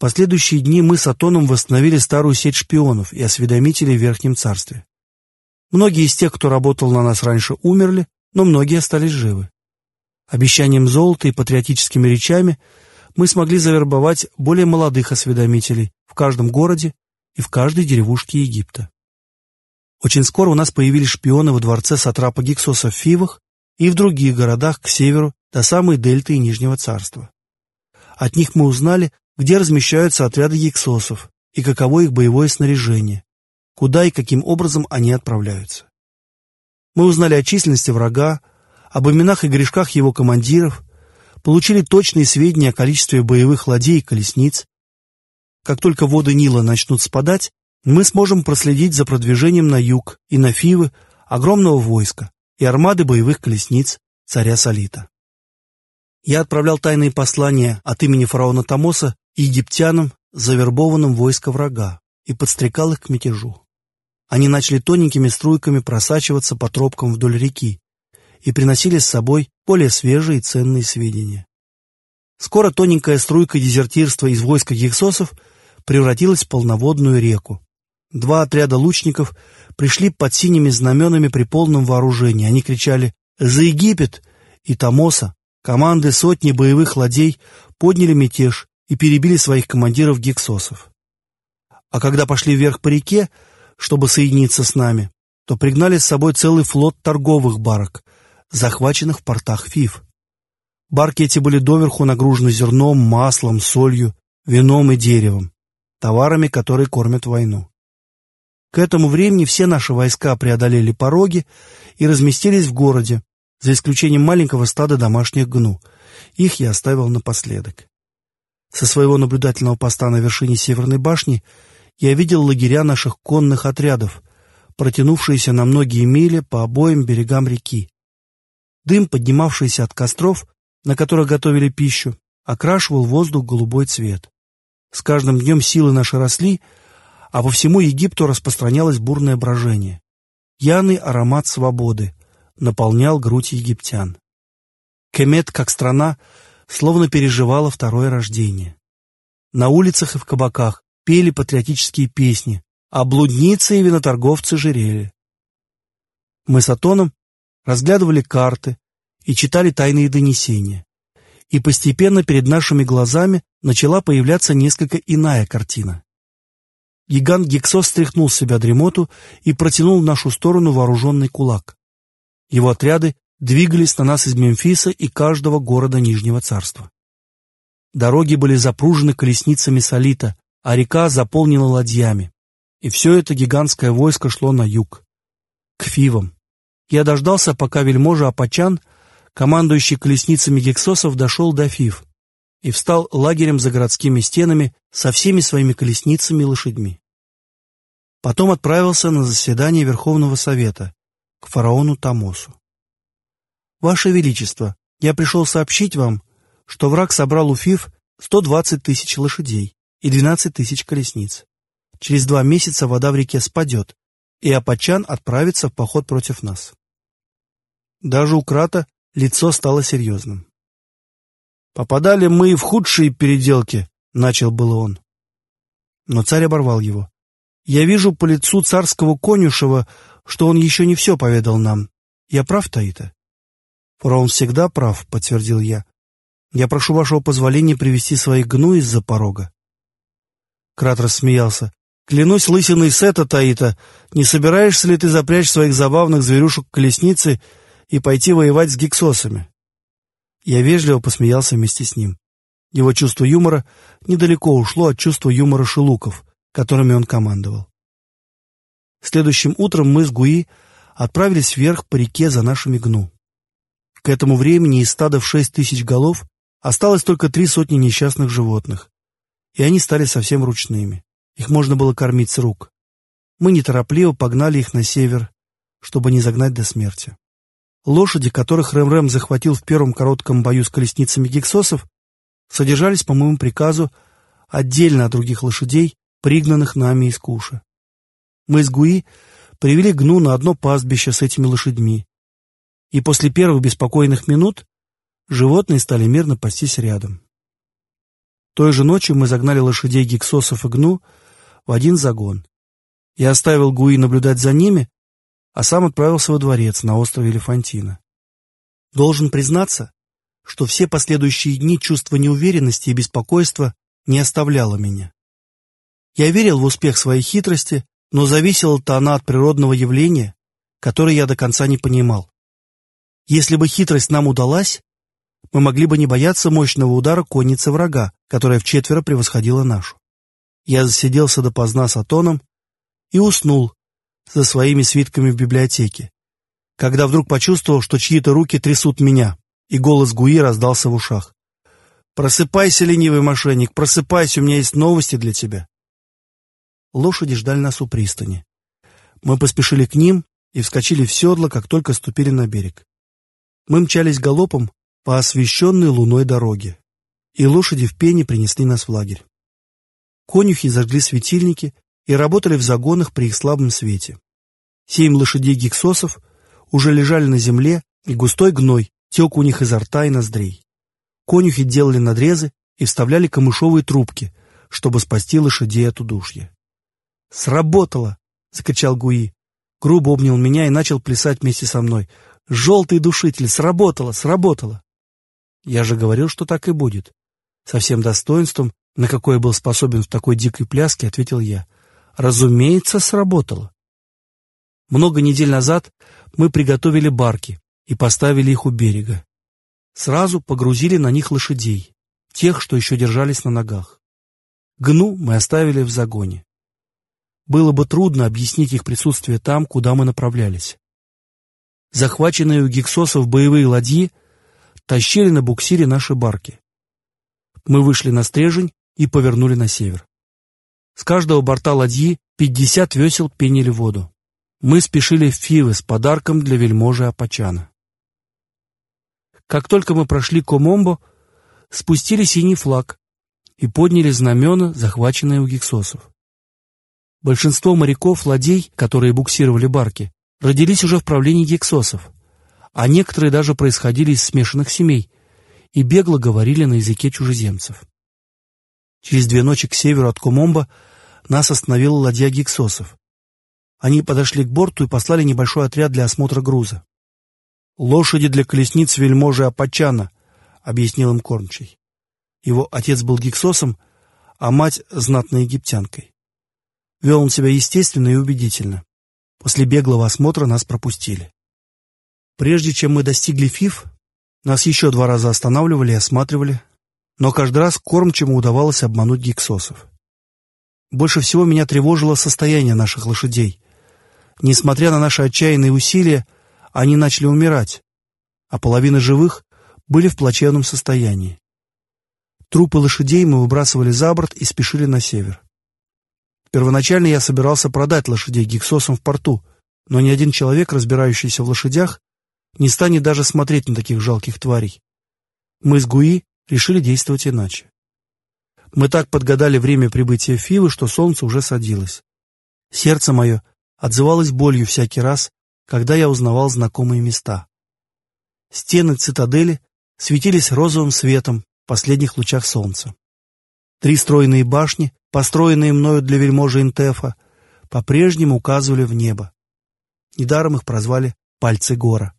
последующие дни мы с Атоном восстановили старую сеть шпионов и осведомителей в Верхнем Царстве. Многие из тех, кто работал на нас раньше, умерли, но многие остались живы. Обещанием золота и патриотическими речами мы смогли завербовать более молодых осведомителей в каждом городе и в каждой деревушке Египта. Очень скоро у нас появились шпионы во дворце Сатрапа Гиксоса в Фивах и в других городах к северу до самой дельты и Нижнего царства. От них мы узнали, где размещаются отряды гиксосов и каково их боевое снаряжение, куда и каким образом они отправляются. Мы узнали о численности врага, об именах и грешках его командиров, получили точные сведения о количестве боевых ладей и колесниц. Как только воды Нила начнут спадать, мы сможем проследить за продвижением на юг и на Фивы огромного войска и армады боевых колесниц царя Салита. Я отправлял тайные послания от имени фараона Тамоса египтянам, завербованным войско врага, и подстрекал их к мятежу. Они начали тоненькими струйками просачиваться по тропкам вдоль реки и приносили с собой более свежие и ценные сведения. Скоро тоненькая струйка дезертирства из войска гексосов превратилась в полноводную реку. Два отряда лучников пришли под синими знаменами при полном вооружении. Они кричали «За Египет!» и Тамоса, команды сотни боевых ладей, подняли мятеж и перебили своих командиров гексосов. А когда пошли вверх по реке, чтобы соединиться с нами, то пригнали с собой целый флот торговых барок, захваченных в портах Фив. Барки эти были доверху нагружены зерном, маслом, солью, вином и деревом, товарами, которые кормят войну. К этому времени все наши войска преодолели пороги и разместились в городе, за исключением маленького стада домашних гну. Их я оставил напоследок. Со своего наблюдательного поста на вершине Северной башни я видел лагеря наших конных отрядов, протянувшиеся на многие мили по обоим берегам реки. Дым, поднимавшийся от костров, на которых готовили пищу, окрашивал воздух голубой цвет. С каждым днем силы наши росли, а по всему Египту распространялось бурное брожение. Яный аромат свободы наполнял грудь египтян. Кемет, как страна, словно переживала второе рождение. На улицах и в кабаках пели патриотические песни, а блудницы и виноторговцы жирели. Мы с Атоном разглядывали карты и читали тайные донесения. И постепенно перед нашими глазами начала появляться несколько иная картина. Гигант Гексос стряхнул с себя дремоту и протянул в нашу сторону вооруженный кулак. Его отряды двигались на нас из Мемфиса и каждого города Нижнего царства. Дороги были запружены колесницами солита, а река заполнена ладьями. И все это гигантское войско шло на юг, к Фивам. Я дождался, пока вельможа Апачан, командующий колесницами гексосов, дошел до Фив и встал лагерем за городскими стенами со всеми своими колесницами и лошадьми. Потом отправился на заседание Верховного Совета к фараону Тамосу. «Ваше Величество, я пришел сообщить вам, что враг собрал у Фив 120 тысяч лошадей и 12 тысяч колесниц. Через два месяца вода в реке спадет, и Апачан отправится в поход против нас». Даже у Крата лицо стало серьезным. «Попадали мы в худшие переделки», — начал было он. Но царь оборвал его. Я вижу по лицу царского конюшева, что он еще не все поведал нам. Я прав, Таита?» «Фараон всегда прав», — подтвердил я. «Я прошу вашего позволения привести своих гну из-за порога». Крат рассмеялся. «Клянусь лысиной Сета, Таита, не собираешься ли ты запрячь своих забавных зверюшек в колесницы и пойти воевать с гексосами?» Я вежливо посмеялся вместе с ним. Его чувство юмора недалеко ушло от чувства юмора шелуков — которыми он командовал. Следующим утром мы с Гуи отправились вверх по реке за нашими гну. К этому времени из стада в шесть тысяч голов осталось только три сотни несчастных животных, и они стали совсем ручными. Их можно было кормить с рук. Мы неторопливо погнали их на север, чтобы не загнать до смерти. Лошади, которых Рэм-Рэм захватил в первом коротком бою с колесницами гексосов, содержались, по моему приказу, отдельно от других лошадей пригнанных нами из Куша. Мы с Гуи привели Гну на одно пастбище с этими лошадьми, и после первых беспокойных минут животные стали мирно пастись рядом. Той же ночью мы загнали лошадей гексосов и гну в один загон. Я оставил Гуи наблюдать за ними, а сам отправился во дворец на острове Элефантина. Должен признаться, что все последующие дни чувство неуверенности и беспокойства не оставляло меня. Я верил в успех своей хитрости, но зависела-то она от природного явления, которое я до конца не понимал. Если бы хитрость нам удалась, мы могли бы не бояться мощного удара конницы врага, которая вчетверо превосходила нашу. Я засиделся допоздна с Атоном и уснул за своими свитками в библиотеке, когда вдруг почувствовал, что чьи-то руки трясут меня, и голос Гуи раздался в ушах. «Просыпайся, ленивый мошенник, просыпайся, у меня есть новости для тебя». Лошади ждали нас у пристани. Мы поспешили к ним и вскочили в седло, как только ступили на берег. Мы мчались галопом по освещенной луной дороге, и лошади в пене принесли нас в лагерь. Конюхи зажгли светильники и работали в загонах при их слабом свете. Семь лошадей гексосов уже лежали на земле, и густой гной тек у них изо рта и ноздрей. Конюхи делали надрезы и вставляли камышовые трубки, чтобы спасти лошадей от удушья. «Сработало!» — закричал Гуи. Грубо обнял меня и начал плясать вместе со мной. «Желтый душитель! Сработало! Сработало!» Я же говорил, что так и будет. Со всем достоинством, на какое был способен в такой дикой пляске, ответил я. Разумеется, сработало. Много недель назад мы приготовили барки и поставили их у берега. Сразу погрузили на них лошадей, тех, что еще держались на ногах. Гну мы оставили в загоне. Было бы трудно объяснить их присутствие там, куда мы направлялись. Захваченные у гексосов боевые ладьи тащили на буксире наши барки. Мы вышли на стрежень и повернули на север. С каждого борта ладьи пятьдесят весел пенили воду. Мы спешили в Фивы с подарком для вельможи Апачана. Как только мы прошли Комомбо, спустили синий флаг и подняли знамена, захваченные у гексосов. Большинство моряков-ладей, которые буксировали барки, родились уже в правлении гексосов, а некоторые даже происходили из смешанных семей и бегло говорили на языке чужеземцев. Через две ночи к северу от Комомба нас остановила ладья гексосов. Они подошли к борту и послали небольшой отряд для осмотра груза. «Лошади для колесниц вельможи Апачана», — объяснил им кормчий. Его отец был гексосом, а мать — знатной египтянкой. Вел он себя естественно и убедительно. После беглого осмотра нас пропустили. Прежде чем мы достигли ФИФ, нас еще два раза останавливали и осматривали, но каждый раз кормчему удавалось обмануть гексосов. Больше всего меня тревожило состояние наших лошадей. Несмотря на наши отчаянные усилия, они начали умирать, а половина живых были в плачевном состоянии. Трупы лошадей мы выбрасывали за борт и спешили на север. Первоначально я собирался продать лошадей гексосам в порту, но ни один человек, разбирающийся в лошадях, не станет даже смотреть на таких жалких тварей. Мы с Гуи решили действовать иначе. Мы так подгадали время прибытия Фивы, что солнце уже садилось. Сердце мое отзывалось болью всякий раз, когда я узнавал знакомые места. Стены цитадели светились розовым светом в последних лучах солнца. Три стройные башни, построенные мною для вельможи Интефа, по-прежнему указывали в небо. Недаром их прозвали «пальцы гора».